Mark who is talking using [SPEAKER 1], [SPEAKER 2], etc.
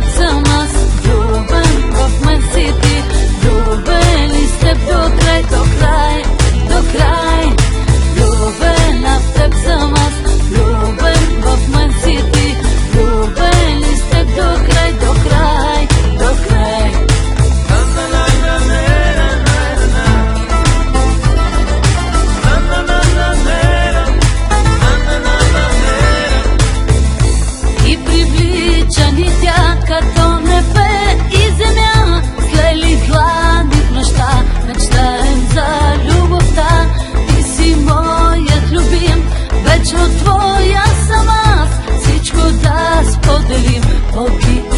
[SPEAKER 1] Some. hope